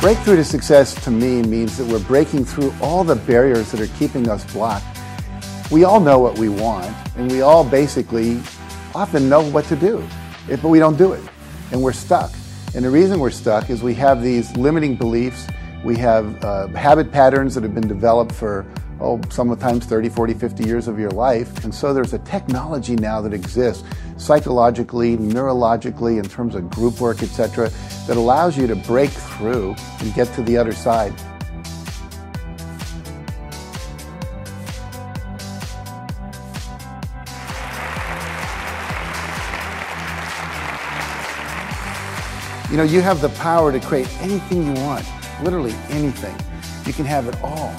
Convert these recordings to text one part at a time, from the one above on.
Breakthrough to success to me means that we're breaking through all the barriers that are keeping us blocked. We all know what we want, and we all basically often know what to do, but we don't do it, and we're stuck. And the reason we're stuck is we have these limiting beliefs, we have uh, habit patterns that have been developed for oh, sometimes 30, 40, 50 years of your life. And so there's a technology now that exists psychologically, neurologically, in terms of group work, etc., that allows you to break through and get to the other side. You know, you have the power to create anything you want, literally anything. You can have it all.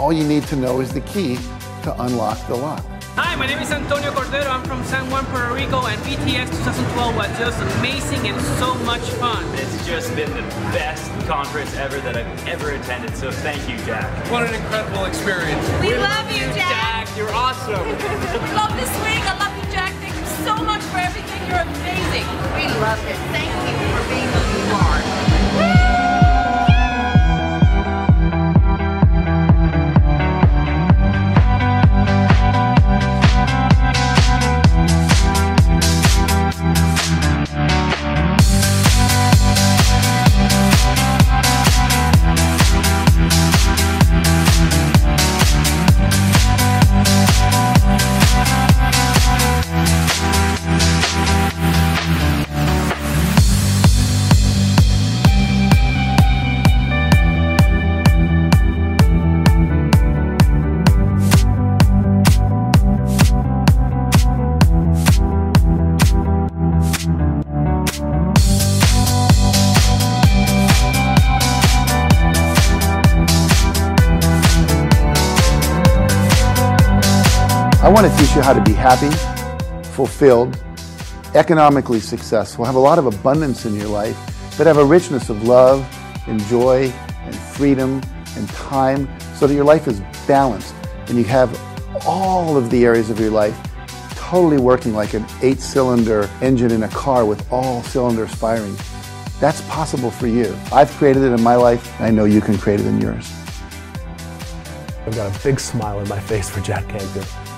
All you need to know is the key to unlock the lock. Hi, my name is Antonio Cordero. I'm from San Juan, Puerto Rico, and BTX 2012 was just amazing and so much fun. It's just been the best conference ever that I've ever attended, so thank you, Jack. What an incredible experience. We, we love you, Jack. Jack, you're awesome. we love this week. I love you, Jack. Thank you so much for everything. You're amazing. We love it. Thank you for being who you are. I want to teach you how to be happy, fulfilled, economically successful, have a lot of abundance in your life, but have a richness of love and joy and freedom and time so that your life is balanced and you have all of the areas of your life totally working like an eight cylinder engine in a car with all cylinders firing. That's possible for you. I've created it in my life, I know you can create it in yours. I've got a big smile on my face for Jack Canfield.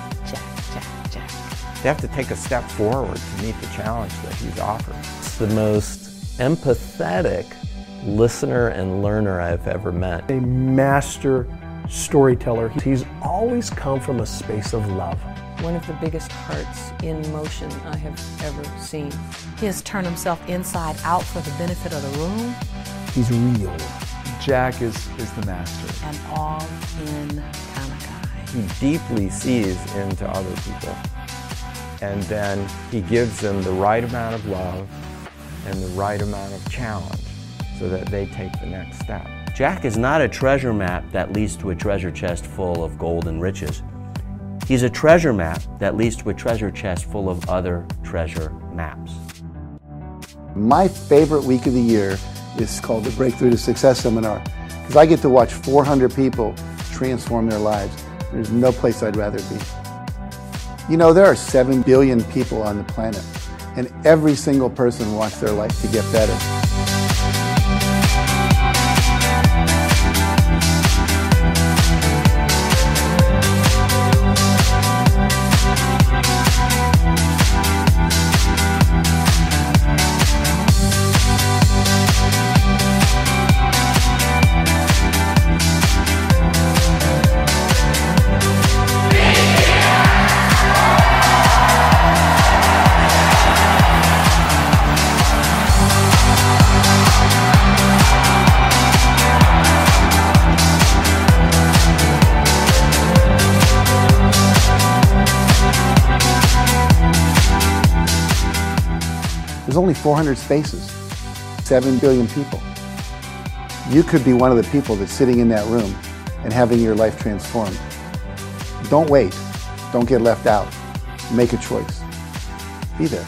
You have to take a step forward to meet the challenge that he's offered. It's the most empathetic listener and learner I've ever met. A master storyteller. He's always come from a space of love. One of the biggest hearts in motion I have ever seen. He has turned himself inside out for the benefit of the room. He's real. Jack is, is the master. An all-in kind of guy. He deeply sees into other people and then he gives them the right amount of love and the right amount of challenge so that they take the next step. Jack is not a treasure map that leads to a treasure chest full of gold and riches. He's a treasure map that leads to a treasure chest full of other treasure maps. My favorite week of the year is called the Breakthrough to Success Seminar because I get to watch 400 people transform their lives. There's no place I'd rather be. You know, there are 7 billion people on the planet, and every single person wants their life to get better. There's only 400 spaces, 7 billion people. You could be one of the people that's sitting in that room and having your life transformed. Don't wait. Don't get left out. Make a choice. Be there.